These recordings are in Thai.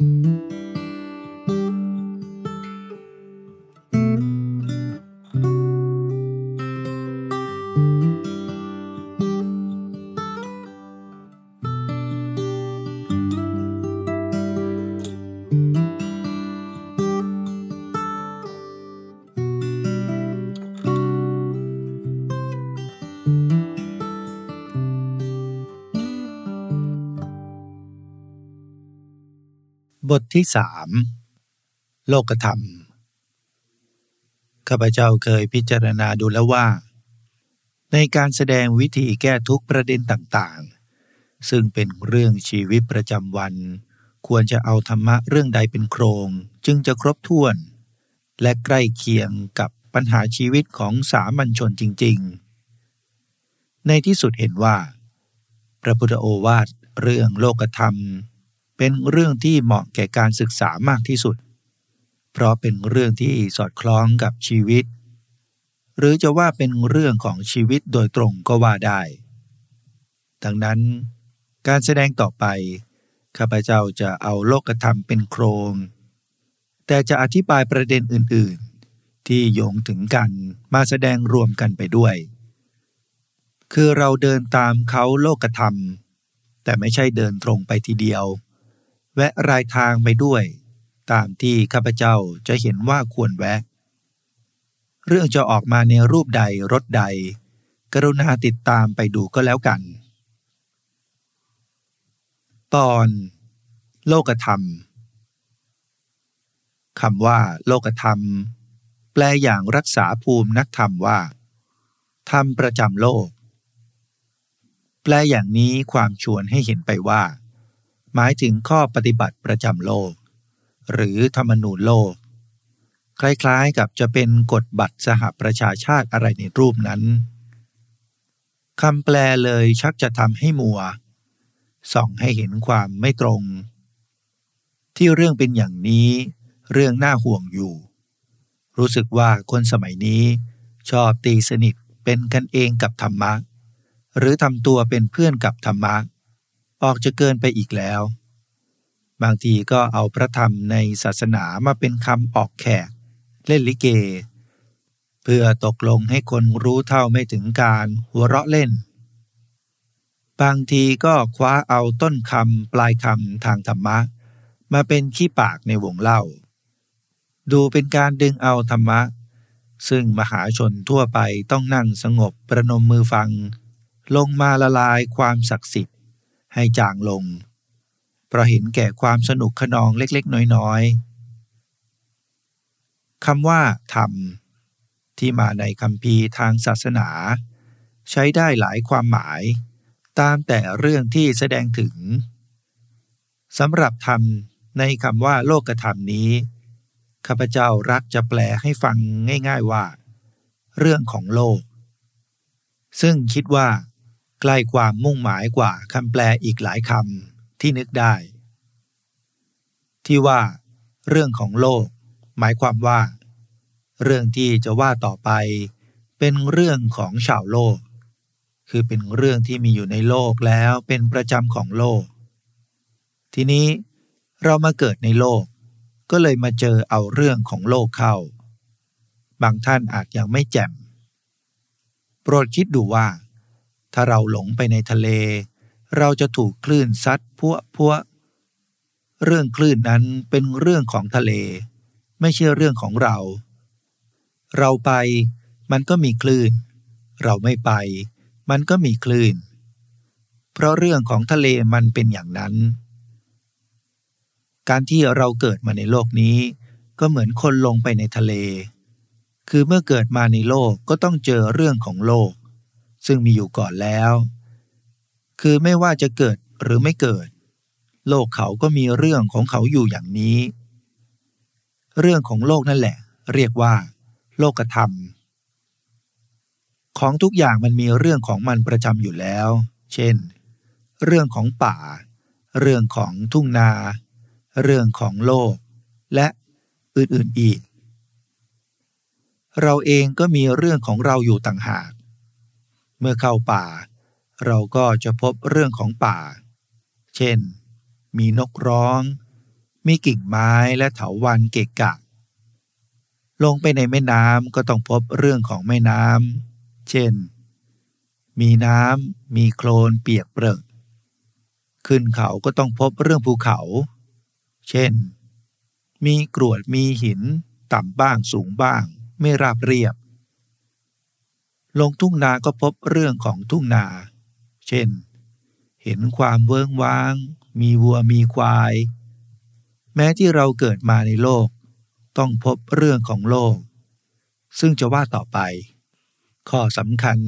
Mm-hmm. บทที่สามโลกธรรม ข้าพเจ้าเคยพิจารณาดูแล้วว่า ในการแสดงวิธีแก้ทุกประเด็นต่างๆ ซึ่งเป็นเรื่องชีวิตประจำวัน ควรจะเอาธรรมะเรื่องใดเป็นโครง จึงจะครบถ้วน และใกล้เคียงกับปัญหาชีวิตของสามัญชนจริง ๆ ในที่สุดเห็นว่า พระพุทธโอวาทเรื่องโลกธรรม เป็นเรื่องที่เหมาะแก่การศึกษามากที่สุด เพราะเป็นเรื่องที่สอดคล้องกับชีวิต หรือจะว่าเป็นเรื่องของชีวิตโดยตรงก็ว่าได้ ดังนั้นการแสดงต่อไป ข้าพเจ้าจะเอาโลกธรรมเป็นโครง แต่จะอธิบายประเด็นอื่นๆ ที่โยงถึงกันมาแสดงรวมกันไปด้วย คือเราเดินตามเขาโลกธรรม แต่ไม่ใช่เดินตรงไปทีเดียว แวะรายทางไปด้วย ตามที่ข้าพเจ้าจะเห็นว่าควรแวะ เรื่องจะออกมาในรูปใดรถใด กรุณาติดตามไปดูก็แล้วกัน ตอน โลกธรรมคำว่า โลกธรรม แปลอย่างรักษาภูมินักธรรมว่า ธรรมประจำโลก แปลอย่างนี้ความชวนให้เห็นไปว่า หมายถึงข้อปฏิบัติประจำโลก หรือธรรมนูญโลก คล้ายๆกับจะเป็นกฎบัตรสหประชาชาติอะไรในรูปนั้นคำแปลเลยชักจะทำให้มัว ส่องให้เห็นความไม่ตรง ที่เรื่องเป็นอย่างนี้ เรื่องน่าห่วงอยู่ รู้สึกว่าคนสมัยนี้ชอบตีสนิทเป็นกันเองกับธรรมะ หรือทำตัวเป็นเพื่อนกับธรรมะ ออกจะเกินไปอีกแล้ว บางทีก็เอาพระธรรมในศาสนามาเป็นคำออกแขก เล่นลิเก เพื่อตกลงให้คนรู้เท่าไม่ถึงการหัวเราะเล่น บางทีก็คว้าเอาต้นคำปลายคำทางธรรมะ มาเป็นขี้ปากในวงเล่า ดูเป็นการดึงเอาธรรมะ ซึ่งมหาชนทั่วไปต้องนั่งสงบประนมมือฟัง ลงมาละลายความศักดิ์สิทธิ ให้จางลง เพราะเห็นแก่ความสนุกขนองเล็กๆ น้อยๆคำว่าธรรม ที่มาในคำพีทางศาสนา ใช้ได้หลายความหมาย ตามแต่เรื่องที่แสดงถึงสำหรับธรรมในคำว่าโลกธรรมนี้ข้าพเจ้ารักจะแปลให้ฟังง่าย ๆว่า เรื่องของโลก ซึ่งคิดว่า ใกล้ความมุ่งหมายกว่าคำแปลอีกหลายคำที่นึกได้ ที่ว่า เรื่องของโลก หมายความว่า เรื่องที่จะว่าต่อไป เป็นเรื่องของชาวโลก คือเป็นเรื่องที่มีอยู่ในโลกแล้วเป็นประจำของโลก ทีนี้เรามาเกิดในโลก ก็เลยมาเจอเอาเรื่องของโลกเข้า บางท่านอาจยังไม่แจ่มโปรดคิดดูว่า ถ้าเราหลงไปในทะเล เราจะถูกคลื่นซัดพัวพัวเรื่องคลื่นนั้นเป็นเรื่องของทะเล ไม่ใช่เรื่องของเรา เราไปมันก็มีคลื่น เราไม่ไป มันก็มีคลื่น เพราะเรื่องของทะเลมันเป็นอย่างนั้น การที่เราเกิดมาในโลกนี้ ก็เหมือนคนลงไปในทะเล คือเมื่อเกิดมาในโลกก็ต้องเจอเรื่องของโลก ซึ่งมีอยู่ก่อนแล้ว คือไม่ว่าจะเกิดหรือไม่เกิด โลกเขาก็มีเรื่องของเขาอยู่อย่างนี้ เรื่องของโลกนั่นแหละ เรียกว่า โลกธรรม ของทุกอย่างมันมีเรื่องของมันประจำอยู่แล้ว เช่น เรื่องของป่า เรื่องของทุ่งนา เรื่องของโลก และอื่นๆอีกเราเองก็มีเรื่องของเราอยู่ต่างหาก เมื่อเข้าป่า เราก็จะพบเรื่องของป่า เช่น มีนกร้อง มีกิ่งไม้และเถาวันเกะกะ ลงไปในแม่น้ำก็ต้องพบเรื่องของแม่น้ำ เช่น มีน้ำ มีโคลนเปียกเปรอะขึ้นเขาก็ต้องพบเรื่องภูเขา เช่น มีกรวดมีหิน ต่ำบ้างสูงบ้าง ไม่ราบเรียบ ลงทุ่งนาก็พบเรื่องของทุ่งนา เช่น เห็นความเวิ้งว้าง มีวัวมีควาย แม้ที่เราเกิดมาในโลก ต้องพบเรื่องของโลก ซึ่งจะว่าต่อไป ข้อสำคัญ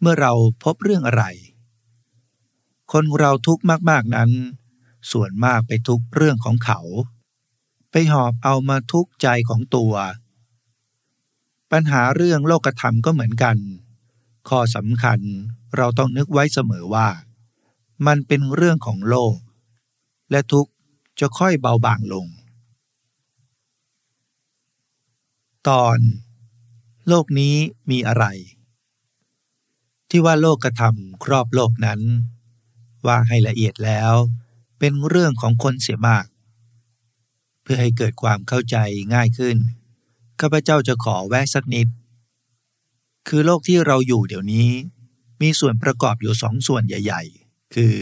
เมื่อเราพบเรื่องอะไร คนเราทุกข์มากๆนั้น ส่วนมากไปทุกเรื่องของเขา ไปหอบเอามาทุกข์ใจของตัว ปัญหาเรื่องโลกธรรมก็เหมือนกัน ข้อสำคัญเราต้องนึกไว้เสมอว่า มันเป็นเรื่องของโลก และทุกจะค่อยเบาบางลง ตอน โลกนี้มีอะไร ที่ว่าโลกกระทำครอบโลกนั้น ว่าให้ละเอียดแล้ว เป็นเรื่องของคนเสียมาก เพื่อให้เกิดความเข้าใจง่ายขึ้น ข้าพเจ้าจะขอแวะสักนิด คือโลกที่เราอยู่เดี๋ยวนี้ มีส่วนประกอบอยู่สองส่วนใหญ่ ๆ คือ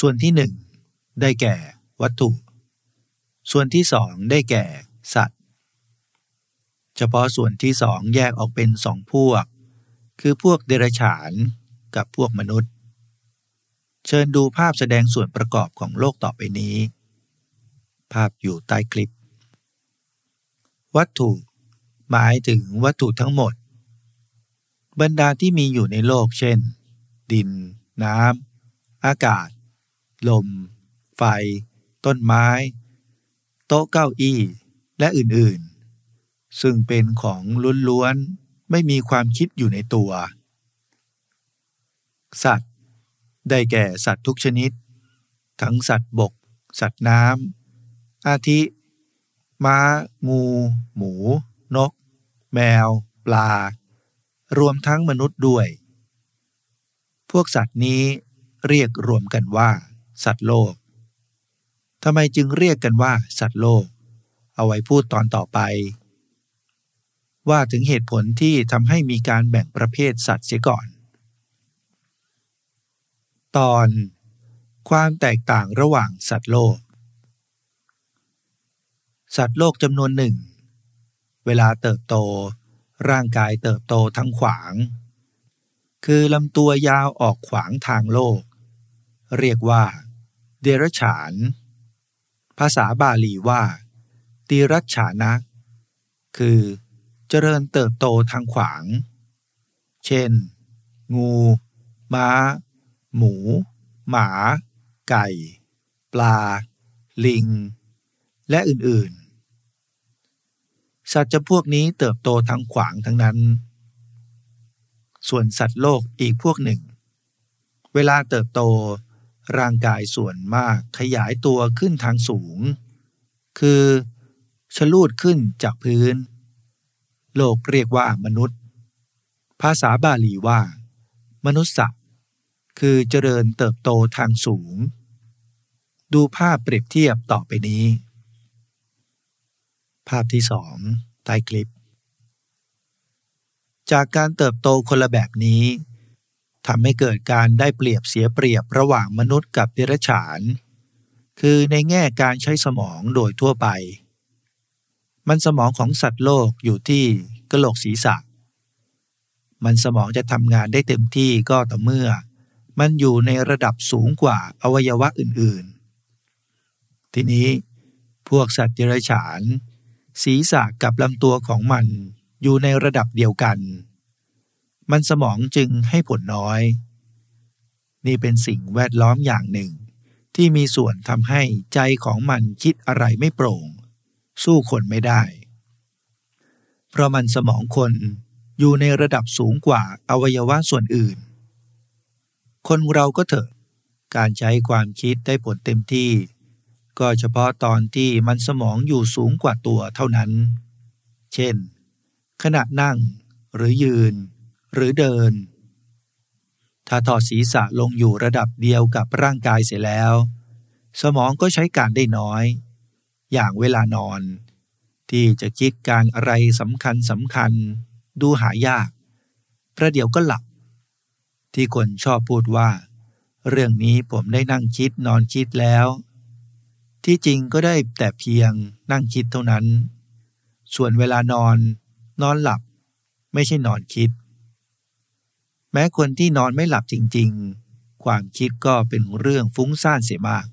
ส่วนที่หนึ่งได้แก่วัตถุ ส่วนที่สองได้แก่สัตว์ เฉพาะส่วนที่สองแยกออกเป็นสองพวก คือพวกเดรัจฉานกับพวกมนุษย์ เชิญดูภาพแสดงส่วนประกอบของโลกต่อไปนี้ ภาพอยู่ใต้คลิป วัตถุ หมายถึงวัตถุทั้งหมด บรรดาที่มีอยู่ในโลกเช่น ดิน น้ำอากาศ ลม ไฟ ต้นไม้ โต๊ะเก้าอี้ และอื่นๆ ซึ่งเป็นของล้วนๆ ไม่มีความคิดอยู่ในตัว สัตว์ ได้แก่สัตว์ทุกชนิด ทั้งสัตว์บก สัตว์น้ำอาทิ ม้า งู หมู นก แมว ปลา รวมทั้งมนุษย์ด้วย พวกสัตว์นี้เรียกรวมกันว่า สัตว์โลกทำไมจึงเรียกกันว่า สัตว์โลก เอาไว้พูดตอนต่อไป ว่าถึงเหตุผลที่ทำให้มีการแบ่งประเภทสัตว์เสียก่อน ตอน ความแตกต่างระหว่างสัตว์โลก สัตว์โลกจำนวนหนึ่ง เวลาเติบโต ร่างกายเติบโตทั้งขวาง คือลำตัวยาวออกขวางทางโลก เรียกว่า เดรัจฉาน ภาษาบาลีว่าตีรัชฉานะ คือเจริญเติบโตทางขวาง เช่น งู ม้า หมู หมา ไก่ ปลา ลิง และอื่นๆ สัตว์จำพวกนี้เติบโตทางขวางทั้งนั้น ส่วนสัตว์โลกอีกพวกหนึ่ง เวลาเติบโตร่างกายส่วนมากขยายตัวขึ้นทางสูง คือชลูดขึ้นจากพื้น โลกเรียกว่ามนุษย์ ภาษาบาลีว่า มนุษย์คือเจริญเติบโตทางสูง ดูภาพเปรียบเทียบต่อไปนี้ ภาพที่สองใต้คลิป จากการเติบโตคนละแบบนี้ทำให้เกิดการได้เปรียบเสียเปรียบระหว่างมนุษย์กับเดรัจฉาน คือในแง่การใช้สมองโดยทั่วไป มันสมองของสัตว์โลกอยู่ที่กระโหลกศีรษะ มันสมองจะทำงานได้เต็มที่ก็ต่อเมื่อ มันอยู่ในระดับสูงกว่าอวัยวะอื่นๆ ทีนี้พวกสัตว์เดรัจฉาน ศีรษะกับลำตัวของมันอยู่ในระดับเดียวกัน มันสมองจึงให้ผลน้อย นี่เป็นสิ่งแวดล้อมอย่างหนึ่ง ที่มีส่วนทำให้ใจของมันคิดอะไรไม่โปร่ง สู้คนไม่ได้ เพราะมันสมองคนอยู่ในระดับสูงกว่าอวัยวะส่วนอื่น คนเราก็เถอะ การใช้ความคิดได้ผลเต็มที่ ก็เฉพาะตอนที่มันสมองอยู่สูงกว่าตัวเท่านั้น เช่น ขณะนั่งหรือยืน หรือเดิน ถ้าถอดศีรษะลงอยู่ระดับเดียวกับร่างกายเสียแล้ว สมองก็ใช้การได้น้อย อย่างเวลานอน ที่จะคิดการอะไรสำคัญสำคัญ ดูหายาก ประเดี๋ยวก็หลับ ที่คนชอบพูดว่า เรื่องนี้ผมได้นั่งคิดนอนคิดแล้ว ที่จริงก็ได้แต่เพียงนั่งคิดเท่านั้น ส่วนเวลานอน นอนหลับ ไม่ใช่นอนคิด แม้คนที่นอนไม่หลับจริง ๆ ความคิดก็เป็นเรื่องฟุ้งซ่านเสียมาก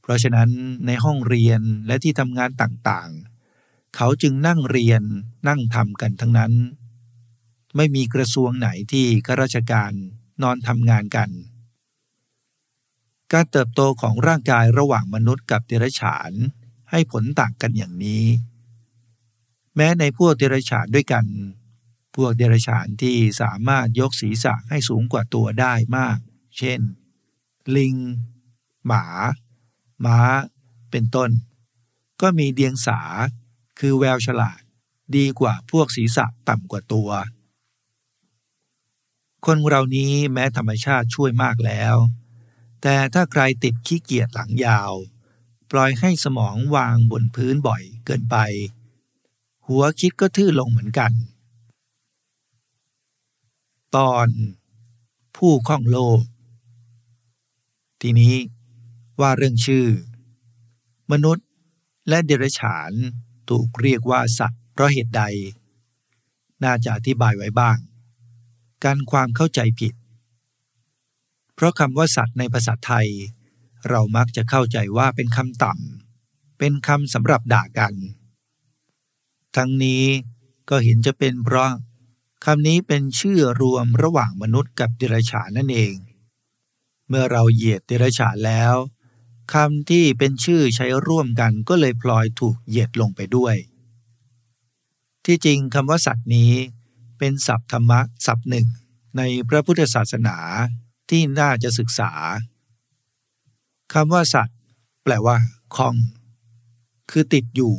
เพราะฉะนั้นในห้องเรียนและที่ทำงานต่างๆ เขาจึงนั่งเรียนนั่งทำกันทั้งนั้น ไม่มีกระทรวงไหนที่ข้าราชการนอนทำงานกัน การเติบโตของร่างกายระหว่างมนุษย์กับเดรัจฉานให้ผลต่างกันอย่างนี้ แม้ในพวกเดรัจฉานด้วยกัน พวกเดรัจฉานที่สามารถยกศีรษะให้สูงกว่าตัวได้มาก เช่น ลิง หมา ม้า เป็นต้น ก็มีเดียงสา คือแววฉลาดดีกว่าพวกศีรษะต่ำกว่าตัว คนเรานี้แม้ธรรมชาติช่วยมากแล้ว แต่ถ้าใครติดขี้เกียจหลังยาว ปล่อยให้สมองวางบนพื้นบ่อยเกินไป หัวคิดก็ทื่อลงเหมือนกัน ตอนผู้ข้องโลก ทีนี้ว่าเรื่องชื่อ มนุษย์และเดรัจฉานถูกเรียกว่าสัตว์เพราะเหตุใด น่าจะอธิบายไว้บ้าง การความเข้าใจผิด เพราะคำว่าสัตว์ในภาษาไทย เรามักจะเข้าใจว่าเป็นคำต่ำเป็นคำสำหรับด่ากัน ทั้งนี้ก็เห็นจะเป็นเพราะคำนี้เป็นชื่อรวมระหว่างมนุษย์กับเดรัจฉานนั่นเอง เมื่อเราเหยียดเดรัจฉานแล้วคำที่เป็นชื่อใช้ร่วมกันก็เลยพลอยถูกเหยียดลงไปด้วย ที่จริงคำว่าสัตว์นี้เป็นศัพท์ธรรมะศัพท์หนึ่งในพระพุทธศาสนา ที่น่าจะศึกษาคำว่าสัตว์ แปลว่าคล้อง คือติดอยู่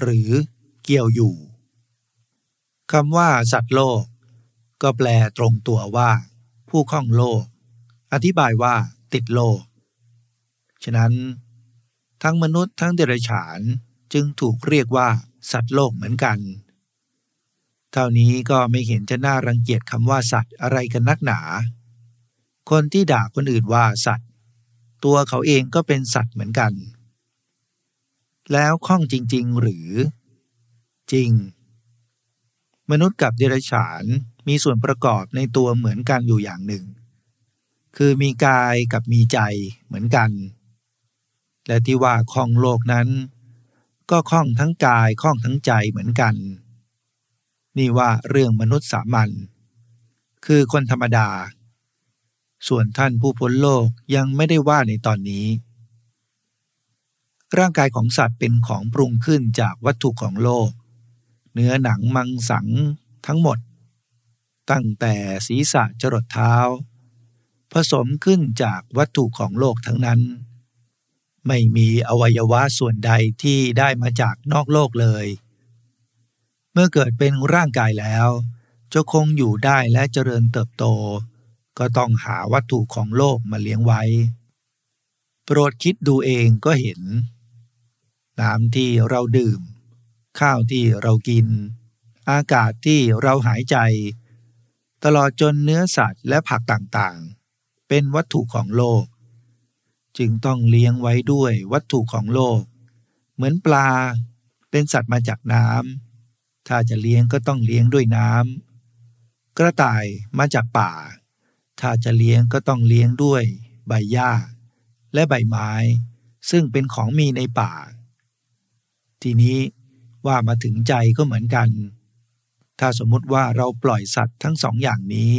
หรือเกี่ยวอยู่คำว่า สัตว์โลก ก็แปลตรงตัวว่า ผู้คล้องโลก อธิบายว่า ติดโลก ฉะนั้น ทั้งมนุษย์ทั้งเดรัจฉานจึงถูกเรียกว่า สัตว์โลกเหมือนกัน เท่านี้ก็ไม่เห็นจะน่ารังเกียจคำว่าสัตว์อะไรกันนักหนา คนที่ด่าคนอื่นว่าสัตว์ ตัวเขาเองก็เป็นสัตว์เหมือนกัน แล้วข้องจริง ๆ หรือ จริง มนุษย์กับเดรัจฉานมีส่วนประกอบในตัวเหมือนกันอยู่อย่างหนึ่ง คือมีกายกับมีใจเหมือนกัน และที่ว่าคล้องโลกนั้น ก็คล้องทั้งกายคล้องทั้งใจเหมือนกัน นี่ว่าเรื่องมนุษย์สามัญคือคนธรรมดา ส่วนท่านผู้พ้นโลกยังไม่ได้ว่าในตอนนี้ ร่างกายของสัตว์เป็นของปรุงขึ้นจากวัตถุของโลก เนื้อหนังมังสังทั้งหมด ตั้งแต่ศีรษะจรดเท้า ผสมขึ้นจากวัตถุของโลกทั้งนั้น ไม่มีอวัยวะส่วนใดที่ได้มาจากนอกโลกเลย เมื่อเกิดเป็นร่างกายแล้ว จะคงอยู่ได้และเจริญเติบโต ก็ต้องหาวัตถุของโลกมาเลี้ยงไว้ โปรดคิดดูเองก็เห็น น้ำที่เราดื่ม ข้าวที่เรากิน อากาศที่เราหายใจ ตลอดจนเนื้อสัตว์และผักต่างๆ เป็นวัตถุของโลก จึงต้องเลี้ยงไว้ด้วยวัตถุของโลก เหมือนปลาเป็นสัตว์มาจากน้ำถ้าจะเลี้ยงก็ต้องเลี้ยงด้วยน้ำกระต่ายมาจากป่า ถ้าจะเลี้ยงก็ต้องเลี้ยงด้วยใบหญ้า และใบไม้ ซึ่งเป็นของมีในป่า ทีนี้ว่ามาถึงใจก็เหมือนกัน ถ้าสมมติว่าเราปล่อยสัตว์ทั้งสองอย่างนี้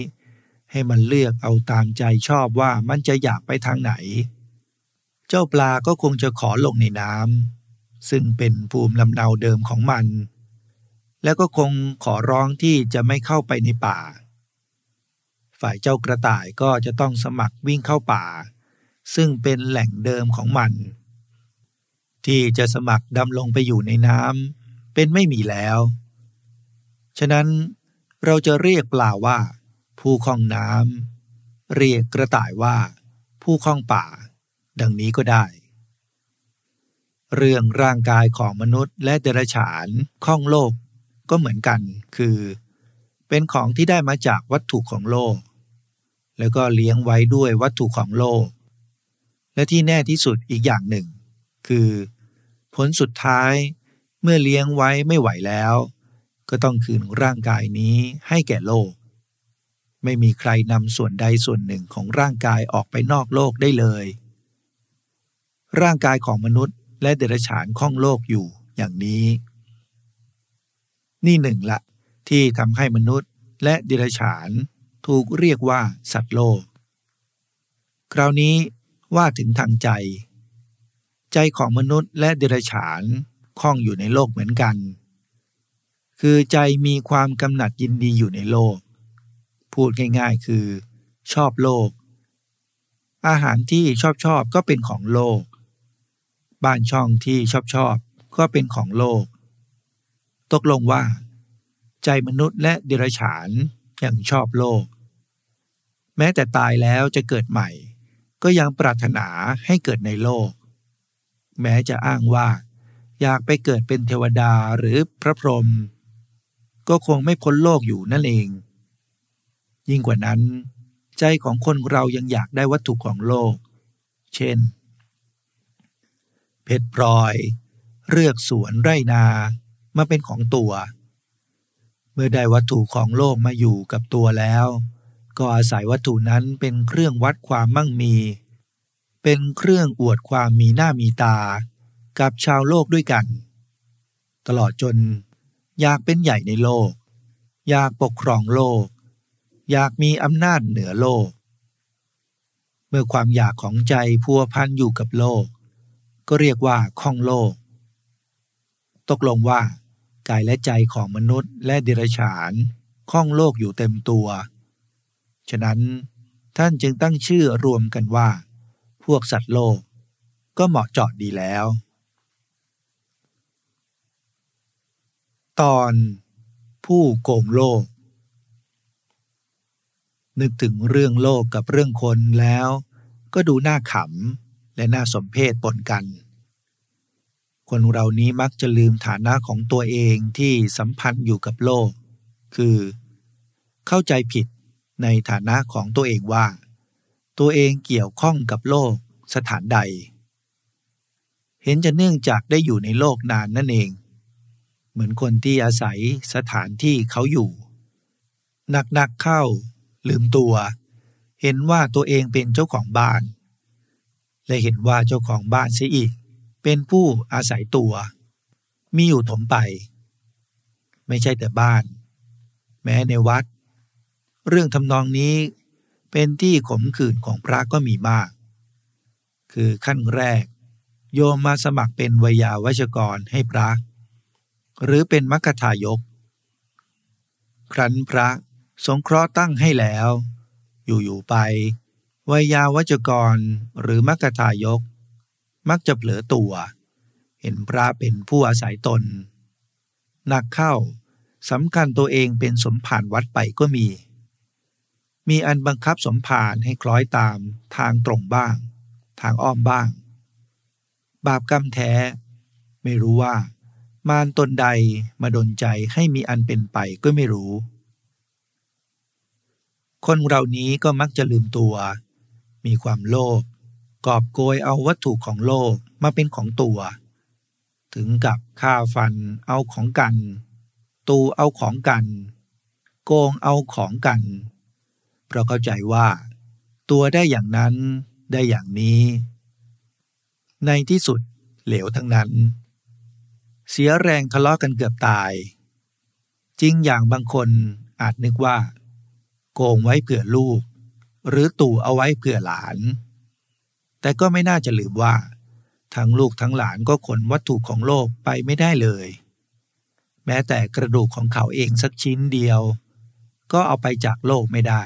ให้มันเลือกเอาตามใจชอบว่ามันจะอยากไปทางไหน เจ้าปลาก็คงจะขอลงในน้ำซึ่งเป็นภูมิลำเนาเดิมของมัน แล้วก็คงขอร้องที่จะไม่เข้าไปในป่า ฝ่ายเจ้ากระต่ายก็จะต้องสมัครวิ่งเข้าป่า ซึ่งเป็นแหล่งเดิมของมัน ที่จะสมัครดำลงไปอยู่ในน้ำเป็นไม่มีแล้ว ฉะนั้นเราจะเรียกปลาว่า ผู้คล้องน้ำเรียกกระต่ายว่า ผู้คล้องป่า ดังนี้ก็ได้ เรื่องร่างกายของมนุษย์และเดรัจฉานข้องโลกก็เหมือนกันคือเป็นของที่ได้มาจากวัตถุของโลก แล้วก็เลี้ยงไว้ด้วยวัตถุของโลก และที่แน่ที่สุดอีกอย่างหนึ่ง คือ ผลสุดท้ายเมื่อเลี้ยงไว้ไม่ไหวแล้ว ก็ต้องคืนร่างกายนี้ให้แก่โลก ไม่มีใครนำส่วนใดส่วนหนึ่งของร่างกายออกไปนอกโลกได้เลย ร่างกายของมนุษย์และเดรัจฉานข้องโลกอยู่อย่างนี้ นี่หนึ่งละที่ทำให้มนุษย์และเดรัจฉาน ถูกเรียกว่าสัตว์โลก คราวนี้ว่าถึงทางใจ ใจของมนุษย์และเดรัจฉานข้องอยู่ในโลกเหมือนกัน คือใจมีความกำหนัดยินดีอยู่ในโลก พูดง่ายๆคือ ชอบโลก อาหารที่ชอบชอบก็เป็นของโลก บ้านช่องที่ชอบชอบก็เป็นของโลก ตกลงว่า ใจมนุษย์และเดรัจฉาน ยังชอบโลก แม้แต่ตายแล้วจะเกิดใหม่ ก็ยังปรารถนาให้เกิดในโลก แม้จะอ้างว่า อยากไปเกิดเป็นเทวดาหรือพระพรหมก็คงไม่พ้นโลกอยู่นั่นเอง ยิ่งกว่านั้น ใจของคนเรายังอยากได้วัตถุของโลก เช่น เพชรพลอย เลือกสวนไร่นามาเป็นของตัวเเมื่อได้วัตถุของโลกมาอยู่กับตัวแล้ว ก็อาศัยวัตถุนั้นเป็นเครื่องวัดความมั่งมี เป็นเครื่องอวดความมีหน้ามีตา กับชาวโลกด้วยกัน ตลอดจนอยากเป็นใหญ่ในโลก อยากปกครองโลก อยากมีอำนาจเหนือโลก เมื่อความอยากของใจพัวพันอยู่กับโลก ก็เรียกว่าข้องโลก ตกลงว่า กายและใจของมนุษย์และเดรัจฉานข้องโลกอยู่เต็มตัว ฉะนั้นท่านจึงตั้งชื่อรวมกันว่า พวกสัตว์โลก ก็เหมาะเจาะดีแล้ว ตอนผู้โกงโลก นึกถึงเรื่องโลกกับเรื่องคนแล้ว ก็ดูน่าขำและน่าสมเพชปนกัน คนเรานี้มักจะลืมฐานะของตัวเองที่สัมพันธ์อยู่กับโลก คือ เข้าใจผิดในฐานะของตัวเองว่า ตัวเองเกี่ยวข้องกับโลกสถานใด เห็นจะเนื่องจากได้อยู่ในโลกนานนั่นเอง เหมือนคนที่อาศัยสถานที่เขาอยู่หนักๆเข้า ลืมตัว เห็นว่าตัวเองเป็นเจ้าของบ้าน และเห็นว่าเจ้าของบ้านเสียอีก เป็นผู้อาศัยตัว มีอยู่ถมไป ไม่ใช่แต่บ้าน แม้ในวัด เรื่องทำนองนี้เป็นที่ขมขื่นของพระก็มีมาก คือขั้นแรก โยมมาสมัครเป็นวยาวัชกรให้พระ หรือเป็นมัคคทายก ครั้นพระสงเคราะห์ตั้งให้แล้ว อยู่ๆไปวิยาวัจกรหรือมัคทายก มักจะเผลอตัว เห็นพระเป็นผู้อาศัยตน หนักเข้าสำคัญตัวเองเป็นสมภารวัดไปก็มี มีอันบังคับสมภารให้คล้อยตามทางตรงบ้าง ทางอ้อมบ้าง บาปกรรมแท้ ไม่รู้ว่ามารตนใดมาดนใจให้มีอันเป็นไปก็ไม่รู้ คนเรานี้ก็มักจะลืมตัว มีความโลภ กอบโกยเอาวัตถุของโลกมาเป็นของตัว ถึงกับฆ่าฟันเอาของกัน ตูเอาของกัน โกงเอาของกัน เพราะเข้าใจว่า ตัวได้อย่างนั้นได้อย่างนี้ ในที่สุดเหลวทั้งนั้น เสียแรงทะเลาะกันเกือบตาย จริงอย่างบางคนอาจนึกว่า โกงไว้เผื่อลูก หรือตู่เอาไว้เผื่อหลาน แต่ก็ไม่น่าจะลืมว่า ทั้งลูกทั้งหลานก็ขนวัตถุของโลกไปไม่ได้เลย แม้แต่กระดูกของเขาเองสักชิ้นเดียว ก็เอาไปจากโลกไม่ได้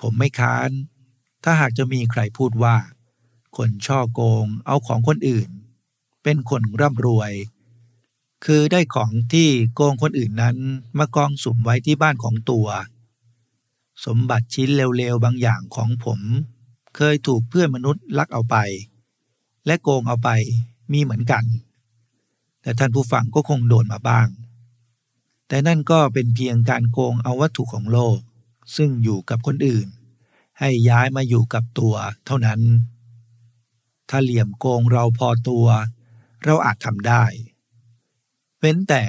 ผมไม่ค้าน ถ้าหากจะมีใครพูดว่า คนช่อโกงเอาของคนอื่น เป็นคนร่ำรวย คือได้ของที่โกงคนอื่นนั้นมากองสุมไว้ที่บ้านของตัว สมบัติชิ้นเร็วๆบางอย่างของผม เคยถูกเพื่อนมนุษย์ลักเอาไป และโกงเอาไปมีเหมือนกัน แต่ท่านผู้ฟังก็คงโดนมาบ้าง แต่นั่นก็เป็นเพียงการโกงเอาวัตถุของโลก ซึ่งอยู่กับคนอื่น ให้ย้ายมาอยู่กับตัวเท่านั้น ถ้าเหลี่ยมโกงเราพอตัว เราอาจทำได้ เว้นแต่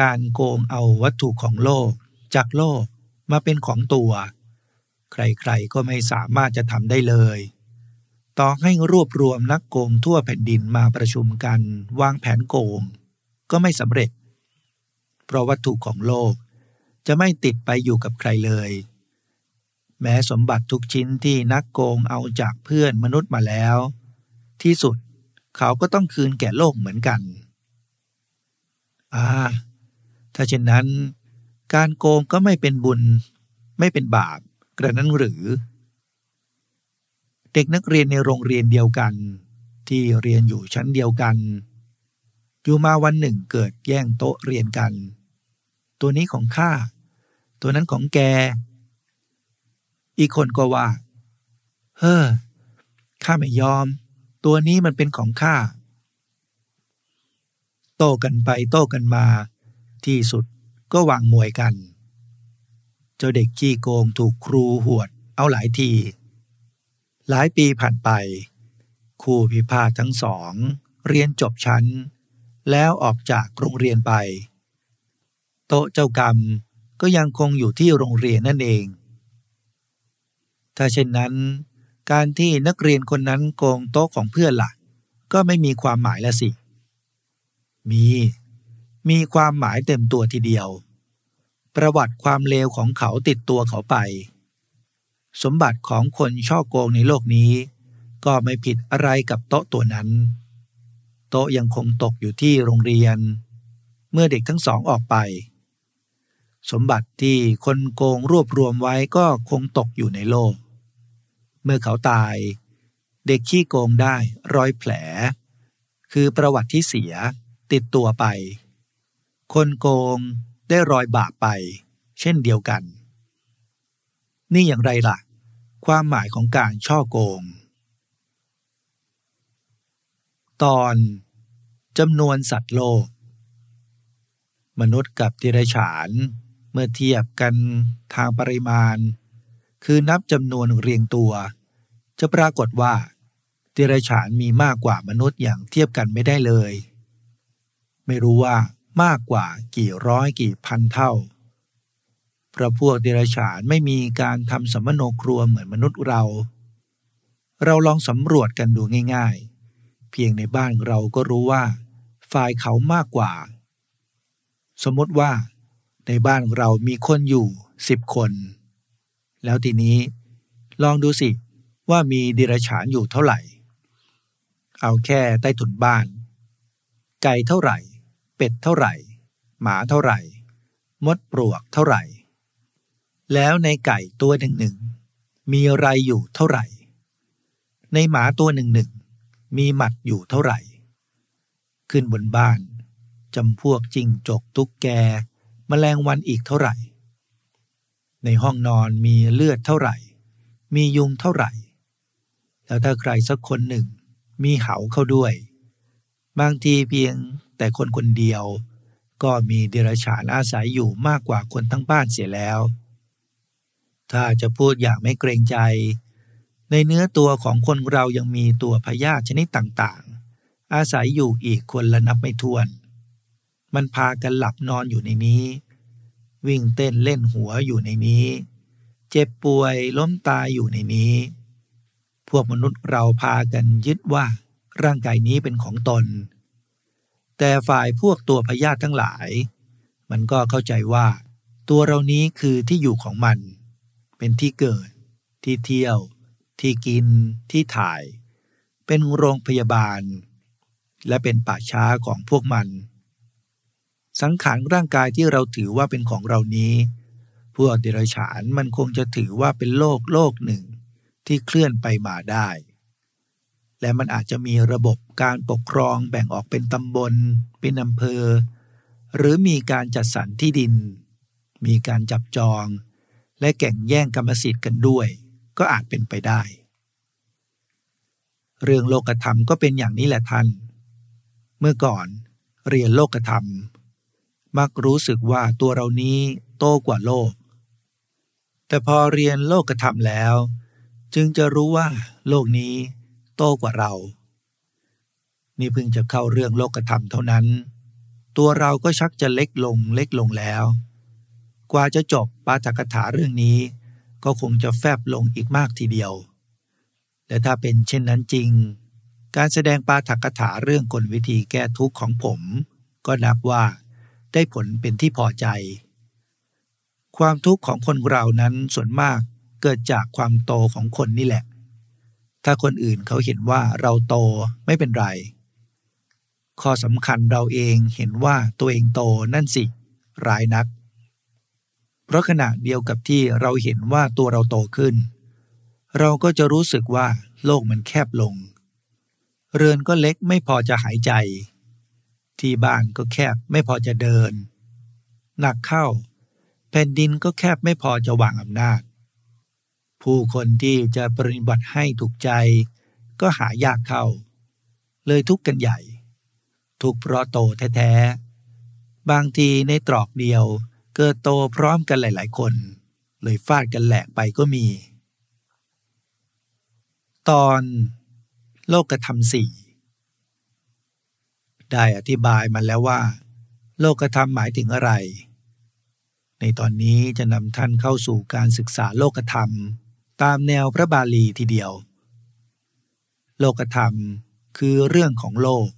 การโกงเอาวัตถุของโลกจากโลกมาเป็นของตัว ใครๆก็ไม่สามารถจะทำได้เลย ต่อให้รวบรวมนักโกงทั่วแผ่นดินมาประชุมกัน วางแผนโกง ก็ไม่สำเร็จ เพราะวัตถุของโลกจะไม่ติดไปอยู่กับใครเลย แม้สมบัติทุกชิ้นที่นักโกงเอาจากเพื่อนมนุษย์มาแล้ว ที่สุดเขาก็ต้องคืนแก่โลกเหมือนกัน อ่า ถ้าเช่นนั้น การโกงก็ไม่เป็นบุญ ไม่เป็นบาป กระนั้นหรือ เด็กนักเรียนในโรงเรียนเดียวกัน ที่เรียนอยู่ชั้นเดียวกัน อยู่มาวันหนึ่งเกิดแย่งโต๊ะเรียนกัน ตัวนี้ของข้าตัวนั้นของแก อีกคนก็ว่า เฮ้อข้าไม่ยอม ตัวนี้มันเป็นของข้าโต้กันไปโต้กันมา ที่สุดก็วางมวยกัน เจ้าเด็กขี้โกงถูกครูหวดเอาหลายที หลายปีผ่านไปครูพิพาททั้งสอง เรียนจบชั้น แล้วออกจากโรงเรียนไป โต๊ะเจ้ากรรมก็ยังคงอยู่ที่โรงเรียนนั่นเอง ถ้าเช่นนั้น การที่นักเรียนคนนั้นโกงโต๊ะของเพื่อนละ่ะ ก็ไม่มีความหมายละสิ มี มีความหมายเต็มตัวทีเดียว ประวัติความเลวของเขาติดตัวเขาไป สมบัติของคนช่อโกงในโลกนี้ ก็ไม่ผิดอะไรกับโต๊ะตัวนั้น โต๊ะยังคงตกอยู่ที่โรงเรียน เมื่อเด็กทั้งสองออกไป สมบัติที่คนโกงรวบรวมไว้ก็คงตกอยู่ในโลก เมื่อเขาตาย เด็กขี้โกงได้รอยแผล คือประวัติที่เสียติดตัวไป คนโกง ได้รอยบาปไป เช่นเดียวกัน นี่อย่างไรล่ะ ความหมายของการช่อโกง ตอนจำนวนสัตว์โลก มนุษย์กับติรฉานเมื่อเทียบกันทางปริมาณ คือนับจำนวนเรียงตัว จะปรากฏว่าติรฉานมีมากกว่ามนุษย์อย่างเทียบกันไม่ได้เลย ไม่รู้ว่า มากกว่ากี่ร้อยกี่พันเท่าเพราะพวกเดรัจฉานไม่มีการทำสมโนครัวเหมือนมนุษย์เรา เราลองสำรวจกันดูง่ายๆ เพียงในบ้านเราก็รู้ว่า ฝ่ายเขามากกว่า สมมติว่าในบ้านเรามีคนอยู่สิบคน แล้วทีนี้ลองดูสิว่ามีดิรฉานอยู่เท่าไหร่ เอาแค่ใต้ถุนบ้าน ไก่เท่าไหร่ เป็ดเท่าไหร่ หมาเท่าไหร่ มดปลวกเท่าไหร่ แล้วในไก่ตัวหนึ่งหนึ่งมีอะไรอยู่เท่าไหร่ ในหมาตัวหนึ่งหนึ่งมีหมัดอยู่เท่าไหร่ ขึ้นบนบ้านจำพวกจิงจกตุ๊กแกมแมลงวันอีกเท่าไหร่ ในห้องนอนมีเลือดเท่าไหร่ มียุงเท่าไหร่ แล้วถ้าใครสักคนหนึ่ง มีเหาเข้าด้วย บางทีเพียง แต่คนคนเดียว ก็มีเดรัจฉานอาศัยอยู่มากกว่าคนทั้งบ้านเสียแล้ว ถ้าจะพูดอย่างไม่เกรงใจ ในเนื้อตัวของคนเรายังมีตัวพยาธิชนิดต่างๆ อาศัยอยู่อีกคนละนับไม่ถ้วน มันพากันหลับนอนอยู่ในนี้ วิ่งเต้นเล่นหัวอยู่ในนี้ เจ็บป่วยล้มตายอยู่ในนี้พวกมนุษย์เราพากันยึดว่าร่างกายนี้เป็นของตน แต่ฝ่ายพวกตัวพยาธิทั้งหลาย มันก็เข้าใจว่า ตัวเรานี้คือที่อยู่ของมัน เป็นที่เกิด ที่เที่ยว ที่กิน ที่ถ่าย เป็นโรงพยาบาล และเป็นป่าช้าของพวกมัน สังขารร่างกายที่เราถือว่าเป็นของเรานี้พวกเดรัจฉานมันคงจะถือว่าเป็นโลกโลกหนึ่งที่เคลื่อนไปมาได้ และมันอาจจะมีระบบการปกครองแบ่งออกเป็นตำบล เป็นอำเภอ หรือมีการจัดสรรที่ดิน มีการจับจอง และแข่งแย่งกรรมสิทธิ์กันด้วย ก็อาจเป็นไปได้ เรื่องโลกธรรมก็เป็นอย่างนี้แหละท่าน เมื่อก่อนเรียนโลกธรรม มักรู้สึกว่าตัวเรานี้โตกว่าโลก แต่พอเรียนโลกธรรมแล้ว จึงจะรู้ว่าโลกนี้ โตกว่าเรา นี่เพิ่งจะเข้าเรื่องโลกธรรมเท่านั้น ตัวเราก็ชักจะเล็กลงเล็กลงแล้ว กว่าจะจบปาฐกถาเรื่องนี้ ก็คงจะแฟบลงอีกมากทีเดียว และถ้าเป็นเช่นนั้นจริง การแสดงปาฐกถาเรื่องกลวิธีแก้ทุกข์ของผม ก็นับว่าได้ผลเป็นที่พอใจ ความทุกข์ของคนเรานั้นส่วนมากเกิดจากความโตของคนนี่แหละ ถ้าคนอื่นเขาเห็นว่าเราโตไม่เป็นไร ข้อสำคัญเราเองเห็นว่าตัวเองโตนั่นสิ ร้ายนัก เพราะขณะเดียวกับที่เราเห็นว่าตัวเราโตขึ้น เราก็จะรู้สึกว่าโลกมันแคบลง เรือนก็เล็กไม่พอจะหายใจ ที่บ้านก็แคบไม่พอจะเดิน หนักเข้า แผ่นดินก็แคบไม่พอจะวางอำนาจ ผู้คนที่จะปฏิบัติให้ถูกใจ ก็หายากเข้า เลยทุกข์กันใหญ่ ทุกเพราะโตแท้ๆ บางทีในตรอกเดียวเกิดโตพร้อมกันหลาย ๆ คน เลยฟาดกันแหลกไปก็มี ตอนโลกธรรมสี่ได้อธิบายมาแล้วว่า โลกธรรมหมายถึงอะไร ในตอนนี้จะนำท่านเข้าสู่การศึกษาโลกธรรม ตามแนวพระบาลีทีเดียว โลกธรรมคือเรื่องของโลก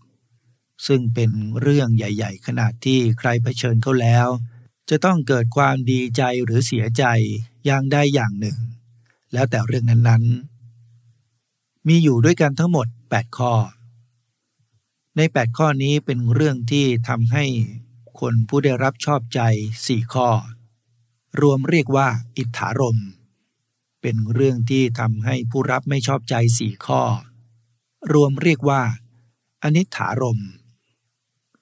ซึ่งเป็นเรื่องใหญ่ ๆ ขนาดที่ใครเผชิญเขาแล้ว จะต้องเกิดความดีใจหรือเสียใจอย่างใดอย่างหนึ่ง แล้วแต่เรื่องนั้นๆ มีอยู่ด้วยกันทั้งหมด 8 ข้อ ใน 8 ข้อนี้เป็นเรื่องที่ทำให้คนผู้ได้รับชอบใจ 4 ข้อ รวมเรียกว่าอิทธารม เป็นเรื่องที่ทำให้ผู้รับไม่ชอบใจสี่ข้อ รวมเรียกว่า อนิถารม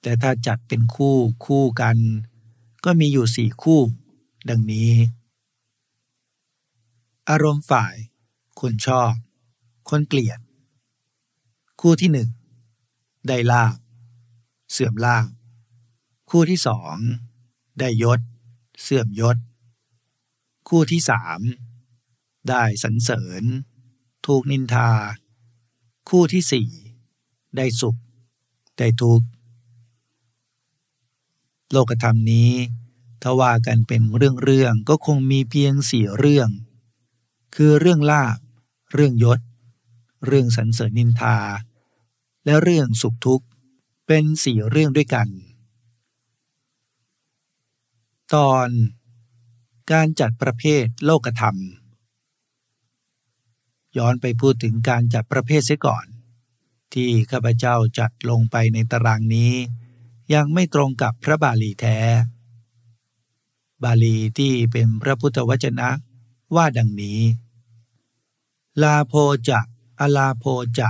แต่ถ้าจัดเป็นคู่คู่กัน ก็มีอยู่สี่คู่ ดังนี้ อารมณ์ฝ่าย คนชอบ คนเกลียด คู่ที่หนึ่งได้ลาบเสื่อมลาบคู่ที่สองได้ยศ เสื่อมยศ คู่ที่สาม ได้สรรเสริญ ถูกนินทา คู่ที่สี่ได้สุข ได้ทุกข์ โลกธรรมนี้ ถ้าว่ากันเป็นเรื่องๆก็คงมีเพียงสี่เรื่อง คือเรื่องลาบ เรื่องยศ เรื่องสรรเสริญนินทา และเรื่องสุขทุกข์ เป็นสี่เรื่องด้วยกัน ตอนการจัดประเภทโลกธรรม ย้อนไปพูดถึงการจัดประเภทเสียก่อน ที่ข้าพเจ้าจัดลงไปในตารางนี้ ยังไม่ตรงกับพระบาลีแท้ บาลีที่เป็นพระพุทธวจนะว่าดังนี้ ลาโพจะอลาโพจะ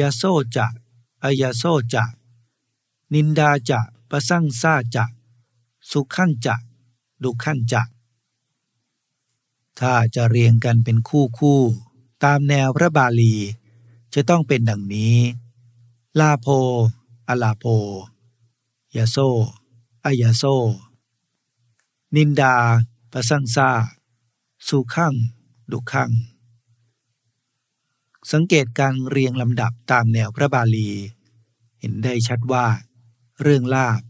ยาโซจะอายาโซจะนินดาจะประสังซาจะสุขันจะดุขันจะถ้าจะเรียงกันเป็นคู่คู่ ตามแนวพระบาลี จะต้องเป็นดังนี้ ลาโพอลาโพยาโซอายาโซ นินดาปะสังซาสุขังดุขัง สังเกตการเรียงลำดับตามแนวพระบาลี เห็นได้ชัดว่า เรื่องลาบ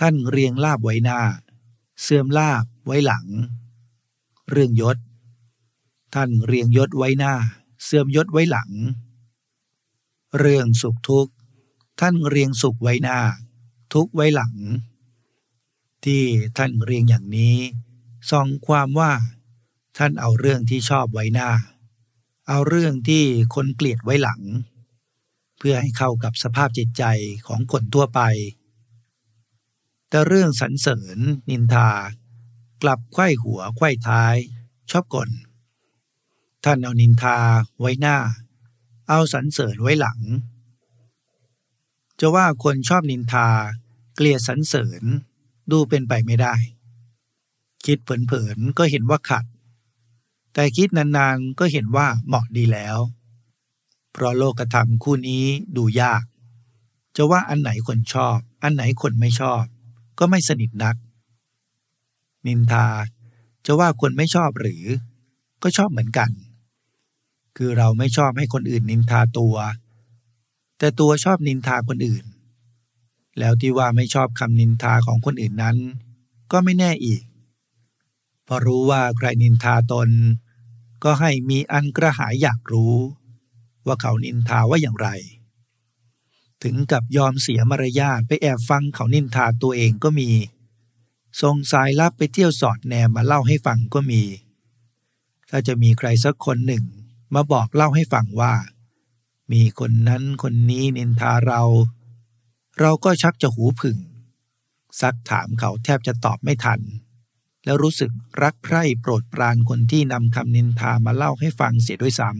ท่านเรียงลาบไว้หน้า เสื่อมลาบไว้หลัง เรื่องยศ ท่านเรียงยศไว้หน้า เสื่อมยศไว้หลัง เรื่องสุขทุกข์ ท่านเรียงสุขไว้หน้า ทุกไว้หลัง ที่ท่านเรียงอย่างนี้ส่องความว่าท่านเอาเรื่องที่ชอบไว้หน้า เอาเรื่องที่คนเกลียดไว้หลัง เพื่อให้เข้ากับสภาพจิตใจของคนทั่วไป แต่เรื่องสรรเสริญนินทากลับไข้หัวไข้ท้าย ชอบกล ท่านเอานินทาไว้หน้า เอาสรรเสริญไว้หลัง จะว่าคนชอบนินทา เกลียดสรรเสริญดูเป็นไปไม่ได้ คิดเผินๆก็เห็นว่าขัด แต่คิดนานๆก็เห็นว่าเหมาะดีแล้ว เพราะโลกธรรมคู่นี้ดูยาก จะว่าอันไหนคนชอบ อันไหนคนไม่ชอบ ก็ไม่สนิทนัก นินทาจะว่าคนไม่ชอบหรือก็ชอบเหมือนกัน คือเราไม่ชอบให้คนอื่นนินทาตัว แต่ตัวชอบนินทาคนอื่น แล้วที่ว่าไม่ชอบคำนินทาของคนอื่นนั้น ก็ไม่แน่อีก พอรู้ว่าใครนินทาตน ก็ให้มีอันกระหายอยากรู้ ว่าเขานินทาว่าอย่างไร ถึงกับยอมเสียมารยาทไปแอบฟังเขานินทาตัวเองก็มีส่งสายลับไปเที่ยวสอดแนมมาเล่าให้ฟังก็มี ถ้าจะมีใครสักคนหนึ่ง มาบอกเล่าให้ฟังว่า มีคนนั้นคนนี้นินทาเรา เราก็ชักจะหูผึ่ง ซักถามเขาแทบจะตอบไม่ทัน แล้วรู้สึกรักใคร่โปรดปรานคนที่นำคำนินทามาเล่าให้ฟังเสียด้วยซ้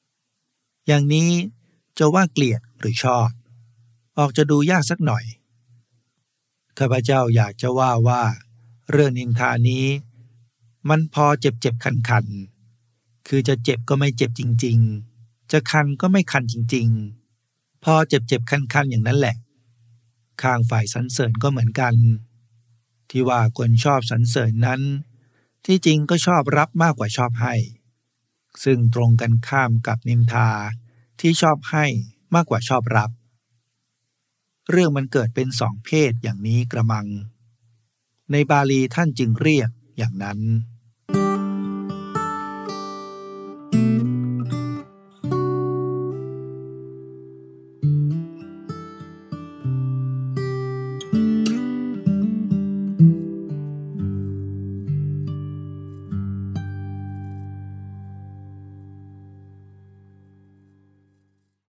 ำอย่างนี้จะว่าเกลียดหรือชอบ ออกจะดูยากสักหน่อยข้าพเจ้าอยากจะว่าว่า เรื่องนินทานี้ มันพอเจ็บเจ็บคันคัน คือจะเจ็บก็ไม่เจ็บจริง ๆ จะคันก็ไม่คันจริง ๆ พอเจ็บเจ็บคันคันอย่างนั้นแหละ ข้างฝ่ายสรรเสริญก็เหมือนกัน ที่ว่าคนชอบสรรเสริญนั้น ที่จริงก็ชอบรับมากกว่าชอบให้ ซึ่งตรงกันข้ามกับนินทาที่ชอบให้มากกว่าชอบรับ เรื่องมันเกิดเป็นสองเพศอย่างนี้กระมัง ในบาลีท่านจึงเรียกอย่างนั้น